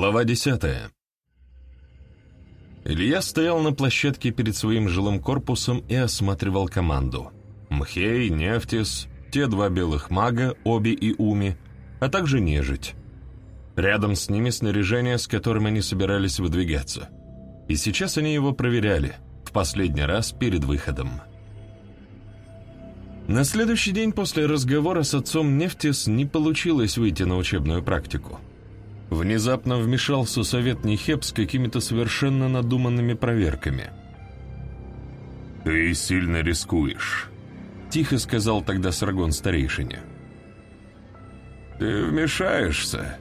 Глава десятая. Илья стоял на площадке перед своим жилым корпусом и осматривал команду. Мхей, Нефтис, те два белых мага, Оби и Уми, а также нежить. Рядом с ними снаряжение, с которым они собирались выдвигаться. И сейчас они его проверяли, в последний раз перед выходом. На следующий день после разговора с отцом Нефтис не получилось выйти на учебную практику. Внезапно вмешался совет Нехеп с какими-то совершенно надуманными проверками. «Ты сильно рискуешь», — тихо сказал тогда Саргон старейшине. «Ты вмешаешься,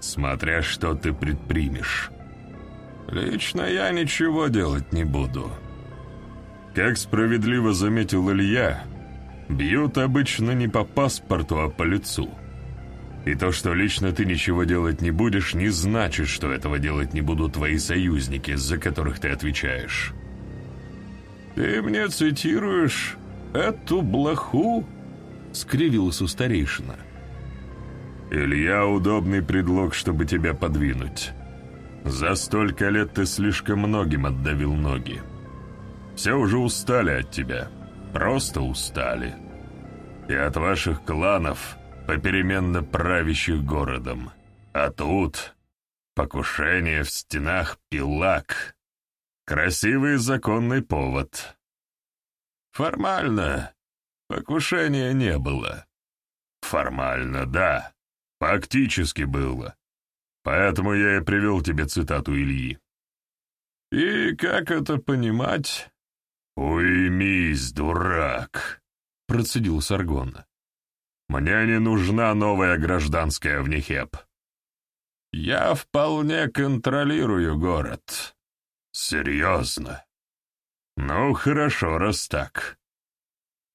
смотря что ты предпримешь. Лично я ничего делать не буду. Как справедливо заметил Илья, бьют обычно не по паспорту, а по лицу». И то, что лично ты ничего делать не будешь, не значит, что этого делать не будут твои союзники, за которых ты отвечаешь. «Ты мне цитируешь эту блоху?» — скривился старейшина. «Илья — удобный предлог, чтобы тебя подвинуть. За столько лет ты слишком многим отдавил ноги. Все уже устали от тебя, просто устали. И от ваших кланов, попеременно правящих городом. А тут покушение в стенах пилак. Красивый законный повод. Формально покушения не было. Формально, да. Фактически было. Поэтому я и привел тебе цитату Ильи. «И как это понимать?» «Уймись, дурак!» — процедил Саргон. Мне не нужна новая гражданская в Нехеп. Я вполне контролирую город. Серьезно? Ну, хорошо, раз так.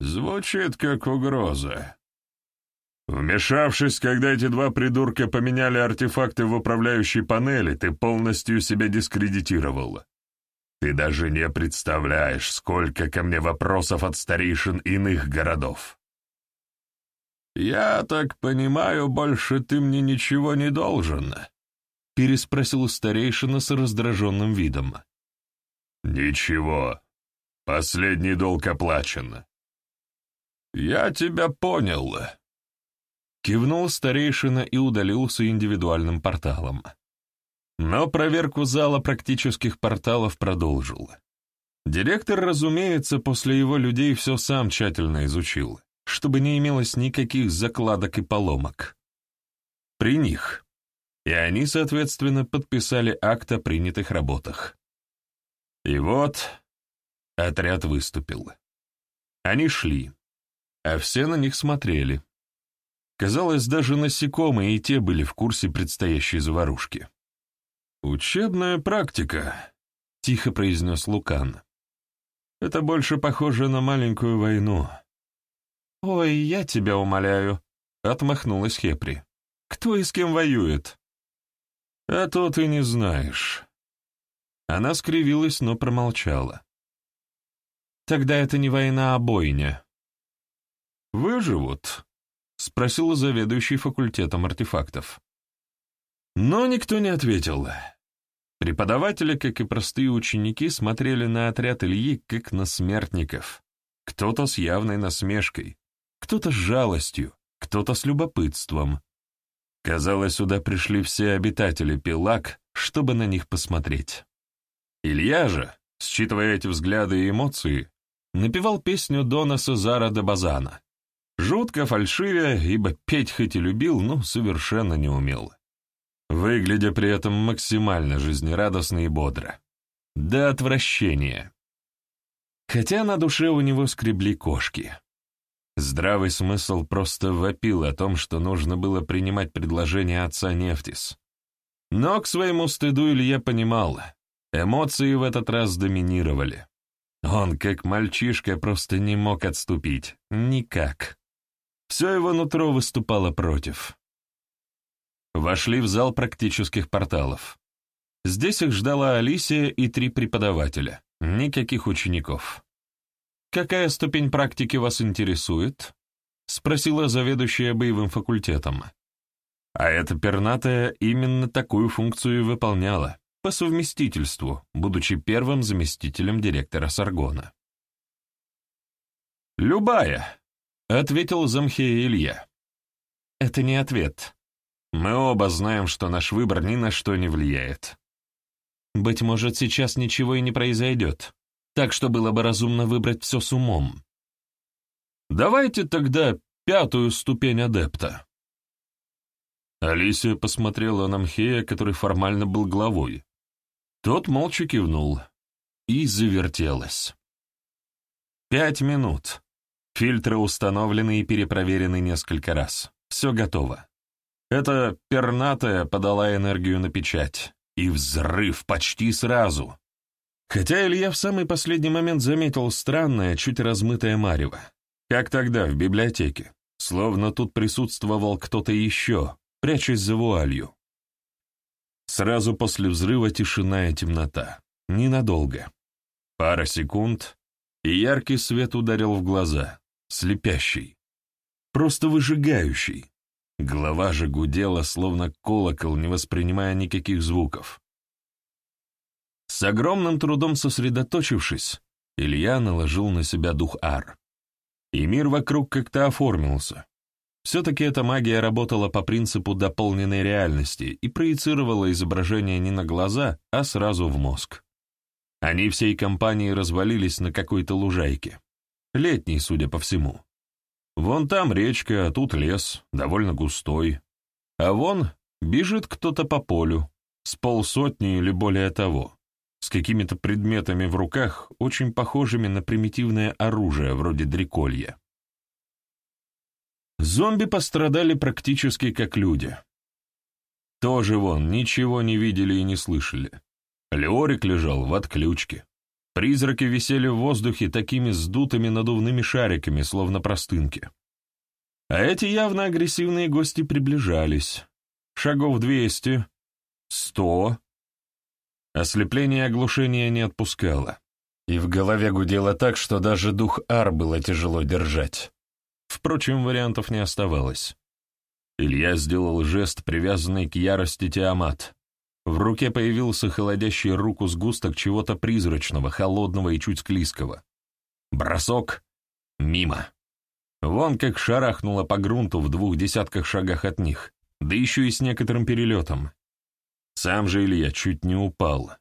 Звучит как угроза. Вмешавшись, когда эти два придурка поменяли артефакты в управляющей панели, ты полностью себя дискредитировал. Ты даже не представляешь, сколько ко мне вопросов от старейшин иных городов. «Я так понимаю, больше ты мне ничего не должен?» — переспросил старейшина с раздраженным видом. «Ничего. Последний долг оплачен». «Я тебя понял», — кивнул старейшина и удалился индивидуальным порталом. Но проверку зала практических порталов продолжил. Директор, разумеется, после его людей все сам тщательно изучил чтобы не имелось никаких закладок и поломок. При них. И они, соответственно, подписали акт о принятых работах. И вот отряд выступил. Они шли, а все на них смотрели. Казалось, даже насекомые и те были в курсе предстоящей заварушки. «Учебная практика», — тихо произнес Лукан. «Это больше похоже на маленькую войну. «Ой, я тебя умоляю», — отмахнулась Хепри. «Кто и с кем воюет?» «А то ты не знаешь». Она скривилась, но промолчала. «Тогда это не война, а бойня». «Выживут?» — спросила заведующий факультетом артефактов. Но никто не ответил. Преподаватели, как и простые ученики, смотрели на отряд Ильи как на смертников. Кто-то с явной насмешкой, кто-то с жалостью, кто-то с любопытством. Казалось, сюда пришли все обитатели Пилак, чтобы на них посмотреть. Илья же, считывая эти взгляды и эмоции, напевал песню Дона Сезара де Базана. Жутко фальшивя, ибо петь хоть и любил, но совершенно не умел. Выглядя при этом максимально жизнерадостно и бодро. До отвращения. Хотя на душе у него скребли кошки. Здравый смысл просто вопил о том, что нужно было принимать предложение отца Нефтис. Но к своему стыду Илья понимал, эмоции в этот раз доминировали. Он, как мальчишка, просто не мог отступить. Никак. Все его нутро выступало против. Вошли в зал практических порталов. Здесь их ждала Алисия и три преподавателя. Никаких учеников. «Какая ступень практики вас интересует?» — спросила заведующая боевым факультетом. А эта пернатая именно такую функцию выполняла, по совместительству, будучи первым заместителем директора Саргона. «Любая», — ответил Замхея Илья. «Это не ответ. Мы оба знаем, что наш выбор ни на что не влияет. Быть может, сейчас ничего и не произойдет, так что было бы разумно выбрать все с умом. Давайте тогда пятую ступень адепта». Алисия посмотрела на Мхея, который формально был главой. Тот молча кивнул и завертелась. Пять минут. Фильтры установлены и перепроверены несколько раз. Все готово. Эта пернатая подала энергию на печать. И взрыв почти сразу. Хотя Илья в самый последний момент заметил странное, чуть размытое марево. Как тогда, в библиотеке. Словно тут присутствовал кто-то еще, прячась за вуалью. Сразу после взрыва тишина и темнота. Ненадолго. Пара секунд, и яркий свет ударил в глаза слепящий, просто выжигающий. Голова же гудела, словно колокол, не воспринимая никаких звуков. С огромным трудом сосредоточившись, Илья наложил на себя дух Ар. И мир вокруг как-то оформился. Все-таки эта магия работала по принципу дополненной реальности и проецировала изображение не на глаза, а сразу в мозг. Они всей компанией развалились на какой-то лужайке. Летний, судя по всему. Вон там речка, а тут лес, довольно густой. А вон бежит кто-то по полю, с полсотни или более того, с какими-то предметами в руках, очень похожими на примитивное оружие, вроде дреколья. Зомби пострадали практически как люди. Тоже вон, ничего не видели и не слышали. Леорик лежал в отключке. Призраки висели в воздухе такими сдутыми надувными шариками, словно простынки. А эти явно агрессивные гости приближались. Шагов двести, сто. Ослепление и оглушение не отпускало. И в голове гудело так, что даже дух Ар было тяжело держать. Впрочем, вариантов не оставалось. Илья сделал жест, привязанный к ярости Тиамат. В руке появился холодящий руку сгусток чего-то призрачного, холодного и чуть склизкого. Бросок. Мимо. Вон как шарахнуло по грунту в двух десятках шагах от них, да еще и с некоторым перелетом. Сам же Илья чуть не упал.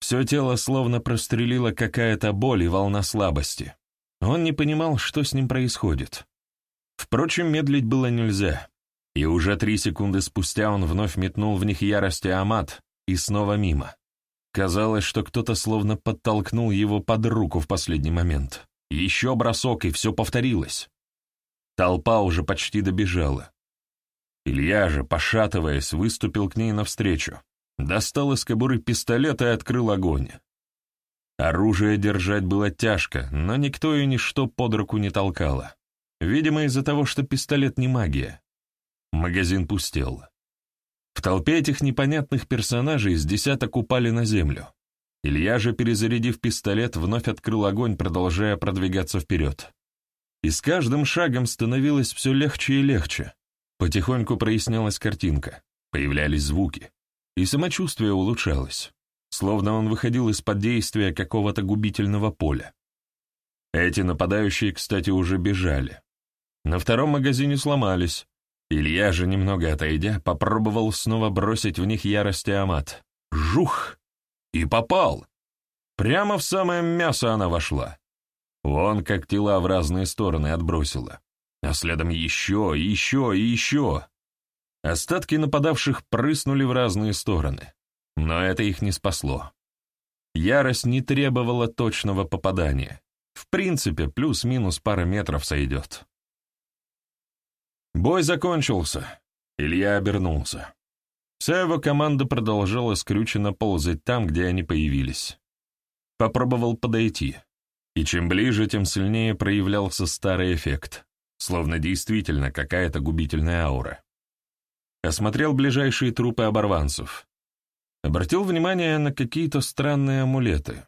Все тело словно прострелила какая-то боль и волна слабости. Он не понимал, что с ним происходит. Впрочем, медлить было нельзя. И уже три секунды спустя он вновь метнул в них ярость и амат, и снова мимо. Казалось, что кто-то словно подтолкнул его под руку в последний момент. Еще бросок, и все повторилось. Толпа уже почти добежала. Илья же, пошатываясь, выступил к ней навстречу, достал из кобуры пистолет и открыл огонь. Оружие держать было тяжко, но никто и ничто под руку не толкало. Видимо, из-за того, что пистолет не магия. Магазин пустел. В толпе этих непонятных персонажей с десяток упали на землю. Илья же, перезарядив пистолет, вновь открыл огонь, продолжая продвигаться вперед. И с каждым шагом становилось все легче и легче. Потихоньку прояснялась картинка, появлялись звуки, и самочувствие улучшалось, словно он выходил из-под действия какого-то губительного поля. Эти нападающие, кстати, уже бежали. На втором магазине сломались, Илья же, немного отойдя, попробовал снова бросить в них ярость и амат. Жух! И попал! Прямо в самое мясо она вошла. Вон как тела в разные стороны отбросила. А следом еще, еще и еще. Остатки нападавших прыснули в разные стороны. Но это их не спасло. Ярость не требовала точного попадания. В принципе, плюс-минус пара метров сойдет. Бой закончился. Илья обернулся. Вся его команда продолжала скрюченно ползать там, где они появились. Попробовал подойти. И чем ближе, тем сильнее проявлялся старый эффект, словно действительно какая-то губительная аура. Осмотрел ближайшие трупы оборванцев. Обратил внимание на какие-то странные амулеты.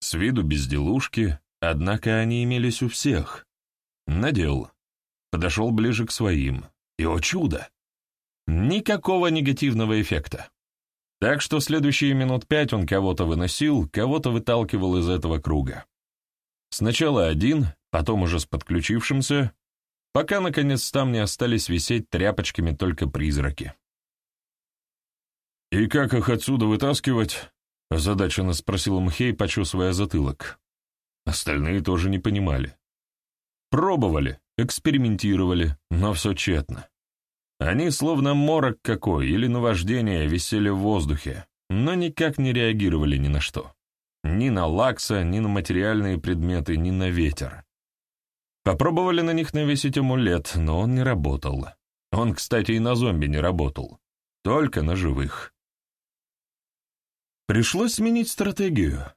С виду безделушки, однако они имелись у всех. Надел подошел ближе к своим, и, о чудо! Никакого негативного эффекта. Так что следующие минут пять он кого-то выносил, кого-то выталкивал из этого круга. Сначала один, потом уже с подключившимся, пока, наконец, там не остались висеть тряпочками только призраки. «И как их отсюда вытаскивать?» — озадаченно спросил Мхей, почесывая затылок. Остальные тоже не понимали. Пробовали, экспериментировали, но все тщетно. Они, словно морок какой или наваждение, висели в воздухе, но никак не реагировали ни на что. Ни на лакса, ни на материальные предметы, ни на ветер. Попробовали на них навесить амулет, но он не работал. Он, кстати, и на зомби не работал. Только на живых. Пришлось сменить стратегию.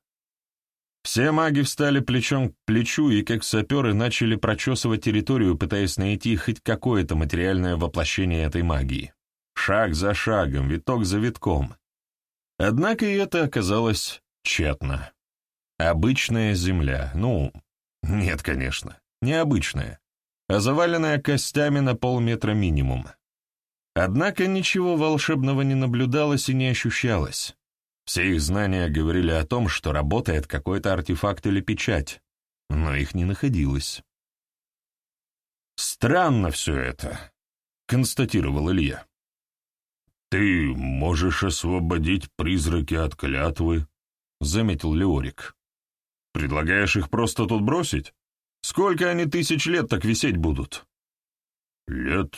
Все маги встали плечом к плечу и, как саперы, начали прочесывать территорию, пытаясь найти хоть какое-то материальное воплощение этой магии. Шаг за шагом, виток за витком. Однако и это оказалось тщетно. Обычная земля, ну, нет, конечно, необычная, а заваленная костями на полметра минимум. Однако ничего волшебного не наблюдалось и не ощущалось. Все их знания говорили о том, что работает какой-то артефакт или печать, но их не находилось. «Странно все это», — констатировал Илья. «Ты можешь освободить призраки от клятвы», — заметил Леорик. «Предлагаешь их просто тут бросить? Сколько они тысяч лет так висеть будут?» «Лет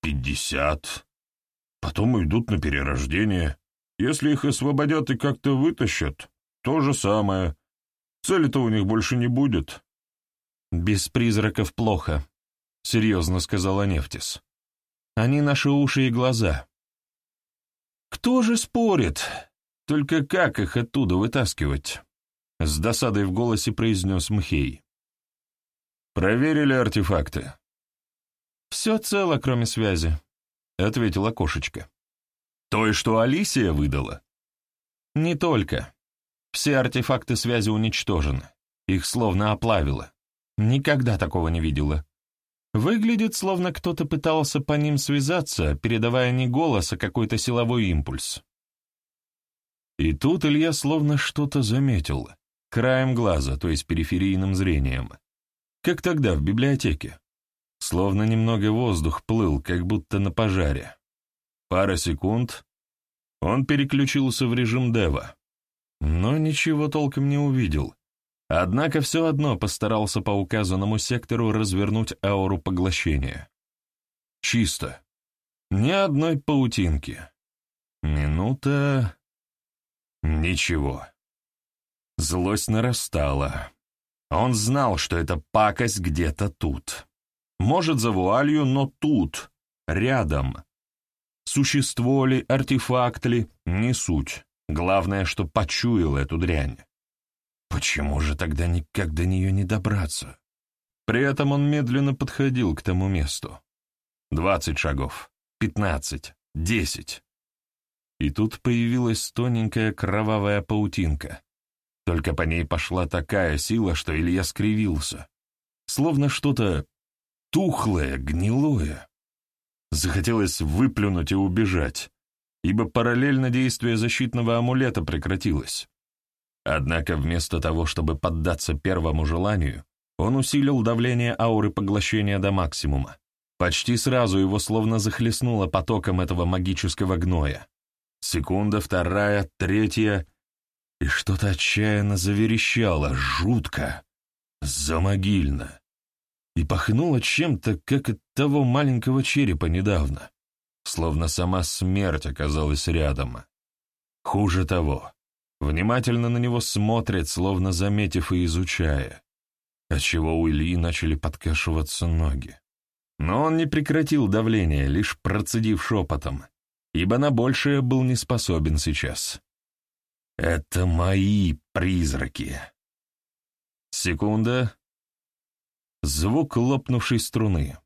пятьдесят. Потом идут на перерождение. Если их освободят и как-то вытащат, то же самое. Цели-то у них больше не будет. «Без призраков плохо», — серьезно сказала Нефтис. «Они наши уши и глаза». «Кто же спорит? Только как их оттуда вытаскивать?» С досадой в голосе произнес Мхей. «Проверили артефакты». «Все цело, кроме связи», — ответила кошечка. Той, что Алисия выдала? Не только. Все артефакты связи уничтожены. Их словно оплавило. Никогда такого не видела. Выглядит, словно кто-то пытался по ним связаться, передавая не голос, а какой-то силовой импульс. И тут Илья словно что-то заметил. Краем глаза, то есть периферийным зрением. Как тогда в библиотеке. Словно немного воздух плыл, как будто на пожаре. Пара секунд, он переключился в режим Дева, но ничего толком не увидел. Однако все одно постарался по указанному сектору развернуть ауру поглощения. Чисто. Ни одной паутинки. Минута... Ничего. Злость нарастала. Он знал, что эта пакость где-то тут. Может, за вуалью, но тут, рядом. Существо ли, артефакт ли, не суть. Главное, что почуял эту дрянь. Почему же тогда никак до нее не добраться? При этом он медленно подходил к тому месту. Двадцать шагов, пятнадцать, десять. И тут появилась тоненькая кровавая паутинка. Только по ней пошла такая сила, что Илья скривился. Словно что-то тухлое, гнилое. Захотелось выплюнуть и убежать, ибо параллельно действие защитного амулета прекратилось. Однако вместо того, чтобы поддаться первому желанию, он усилил давление ауры поглощения до максимума. Почти сразу его словно захлестнуло потоком этого магического гноя. Секунда, вторая, третья, и что-то отчаянно заверещало, жутко, замогильно и пахнуло чем-то, как от того маленького черепа недавно, словно сама смерть оказалась рядом. Хуже того, внимательно на него смотрит, словно заметив и изучая, отчего у Ильи начали подкашиваться ноги. Но он не прекратил давление, лишь процедив шепотом, ибо на большее был не способен сейчас. «Это мои призраки!» Секунда, звук лопнувшей струны.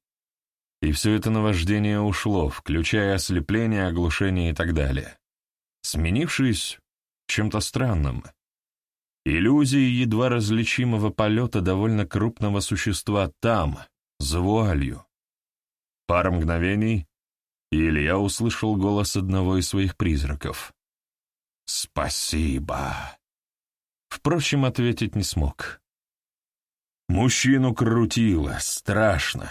И все это наваждение ушло, включая ослепление, оглушение и так далее, сменившись чем-то странным. Иллюзией едва различимого полета довольно крупного существа там, за вуалью. Пара мгновений, Или я услышал голос одного из своих призраков. «Спасибо!» Впрочем, ответить не смог. Мужчину крутило, страшно.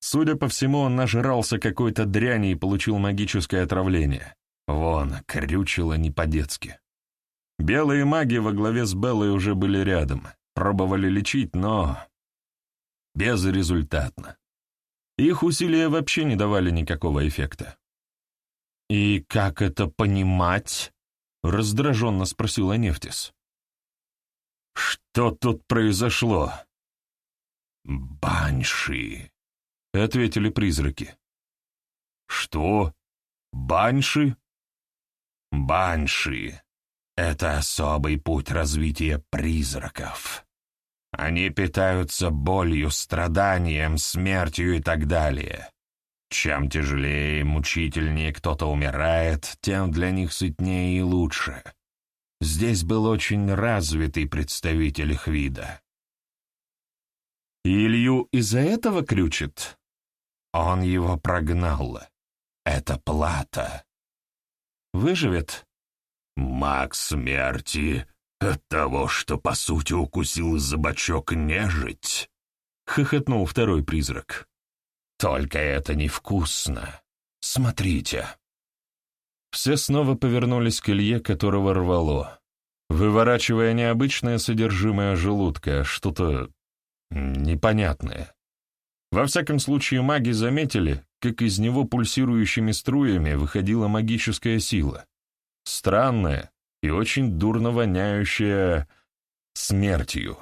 Судя по всему, он нажрался какой-то дряни и получил магическое отравление. Вон, крючило не по-детски. Белые маги во главе с Беллой уже были рядом, пробовали лечить, но... безрезультатно. Их усилия вообще не давали никакого эффекта. «И как это понимать?» — раздраженно спросила Нефтис. «Что тут произошло?» «Банши», — ответили призраки. «Что? Банши?» «Банши — это особый путь развития призраков. Они питаются болью, страданием, смертью и так далее. Чем тяжелее и мучительнее кто-то умирает, тем для них сытнее и лучше. Здесь был очень развитый представитель их вида. Илью из-за этого крючит? Он его прогнал. Это плата. Выживет? Маг смерти от того, что по сути укусил за бочок нежить, хохотнул второй призрак. Только это невкусно. Смотрите. Все снова повернулись к Илье, которого рвало, выворачивая необычное содержимое желудка, что-то непонятное. Во всяком случае, маги заметили, как из него пульсирующими струями выходила магическая сила. Странная и очень дурно воняющая смертью.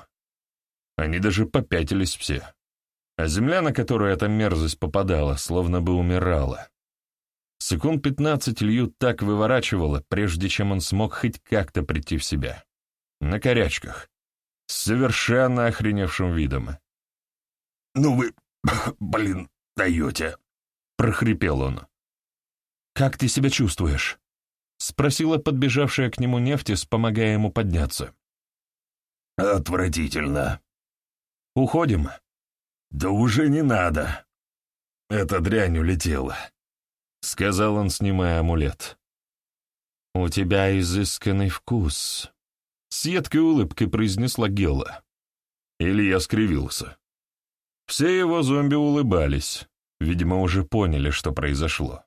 Они даже попятились все. А земля, на которую эта мерзость попадала, словно бы умирала. Секунд пятнадцать Илью так выворачивало, прежде чем он смог хоть как-то прийти в себя. На корячках с совершенно охреневшим видом. «Ну вы, блин, даете!» — прохрипел он. «Как ты себя чувствуешь?» — спросила подбежавшая к нему Нефтис, помогая ему подняться. «Отвратительно». «Уходим?» «Да уже не надо. Эта дрянь улетела», — сказал он, снимая амулет. «У тебя изысканный вкус», с едкой улыбкой произнесла Гела. Илья скривился. Все его зомби улыбались, видимо, уже поняли, что произошло.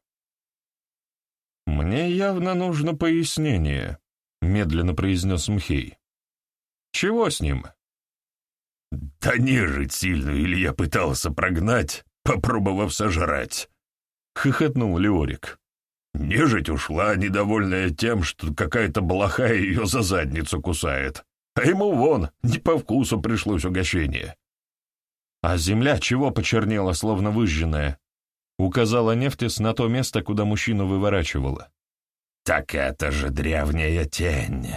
«Мне явно нужно пояснение», — медленно произнес Мхей. «Чего с ним?» «Да нежить сильную Илья пытался прогнать, попробовав сожрать», — хохотнул Леорик. Нежить ушла, недовольная тем, что какая-то блоха ее за задницу кусает. А ему вон, не по вкусу пришлось угощение. А земля чего почернела, словно выжженная? Указала Нефтис на то место, куда мужчину выворачивала. «Так это же древняя тень.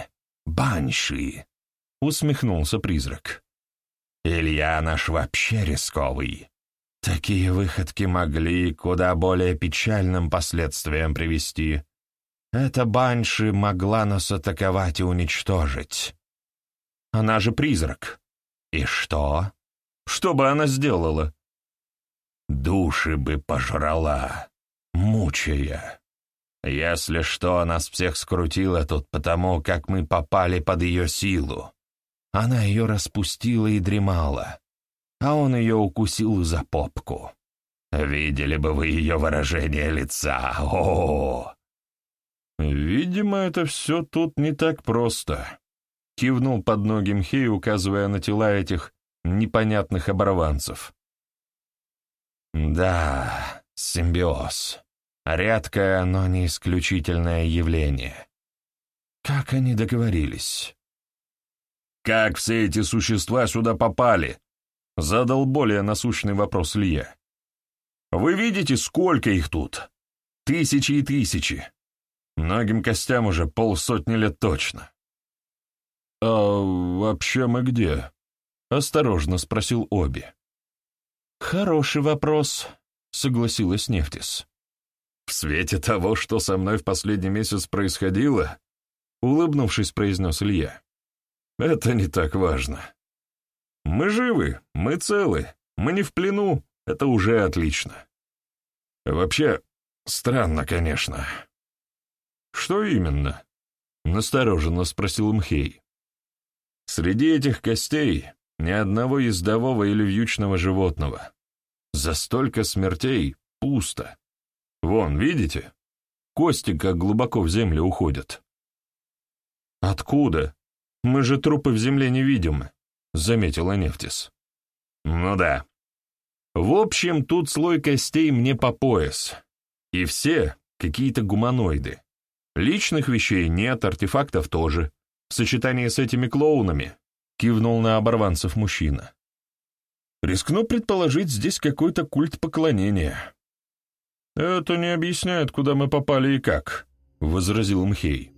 Банши!» — усмехнулся призрак. «Илья наш вообще рисковый. Такие выходки могли куда более печальным последствиям привести. Эта банши могла нас атаковать и уничтожить. Она же призрак. И что? Что бы она сделала? Души бы пожрала, мучая. Если что, нас всех скрутила тут потому, как мы попали под ее силу. Она ее распустила и дремала а он ее укусил за попку. Видели бы вы ее выражение лица. О, Видимо, это все тут не так просто. Кивнул под ноги Мхей, указывая на тела этих непонятных оборванцев. Да, симбиоз. Редкое, но не исключительное явление. Как они договорились? Как все эти существа сюда попали? Задал более насущный вопрос Лия. «Вы видите, сколько их тут? Тысячи и тысячи. Многим костям уже полсотни лет точно». «А вообще мы где?» — осторожно спросил Оби. «Хороший вопрос», — согласилась Нефтис. «В свете того, что со мной в последний месяц происходило», — улыбнувшись, произнес Илья, — «это не так важно». Мы живы, мы целы, мы не в плену, это уже отлично. Вообще, Странно, конечно. Что именно? Настороженно спросил Мхей. Среди этих костей ни одного ездового или вьючного животного. За столько смертей пусто. Вон, видите? Кости как глубоко в землю уходят. «Откуда? Мы же трупы в земле не видим», — заметила Нефтис. «Ну да. В общем, тут слой костей мне по пояс. И все какие-то гуманоиды. Личных вещей нет, артефактов тоже. В сочетании с этими клоунами», — кивнул на оборванцев мужчина. «Рискну предположить, здесь какой-то культ поклонения». «Это не объясняет, куда мы попали и как», — возразил Мхей.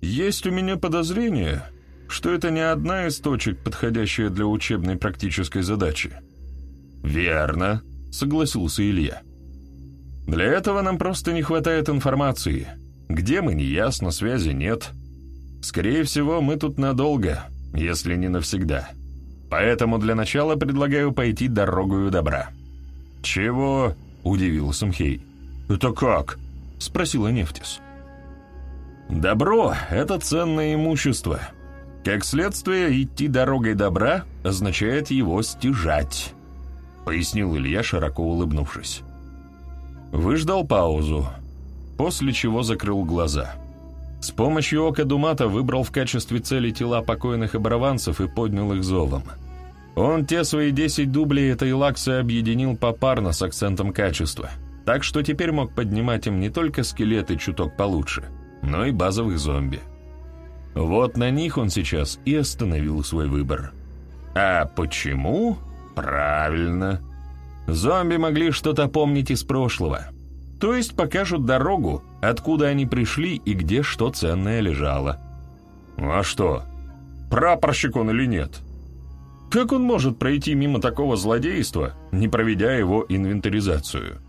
Есть у меня подозрение, что это не одна из точек, подходящая для учебной практической задачи. Верно, согласился Илья. Для этого нам просто не хватает информации. Где мы, неясно, связи нет. Скорее всего, мы тут надолго, если не навсегда. Поэтому для начала предлагаю пойти дорогою добра. Чего? Удивился Мхей. Это как? Спросила Нефтис. Добро — это ценное имущество. Как следствие, идти дорогой добра означает его стяжать, — пояснил Илья, широко улыбнувшись. Выждал паузу, после чего закрыл глаза. С помощью ока Думата выбрал в качестве цели тела покойных оборванцев и поднял их зовом. Он те свои десять дублей этой лаксы объединил попарно с акцентом качества, так что теперь мог поднимать им не только скелеты чуток получше — но и базовых зомби. Вот на них он сейчас и остановил свой выбор. А почему? Правильно. Зомби могли что-то помнить из прошлого. То есть покажут дорогу, откуда они пришли и где что ценное лежало. А что, прапорщик он или нет? Как он может пройти мимо такого злодейства, не проведя его инвентаризацию?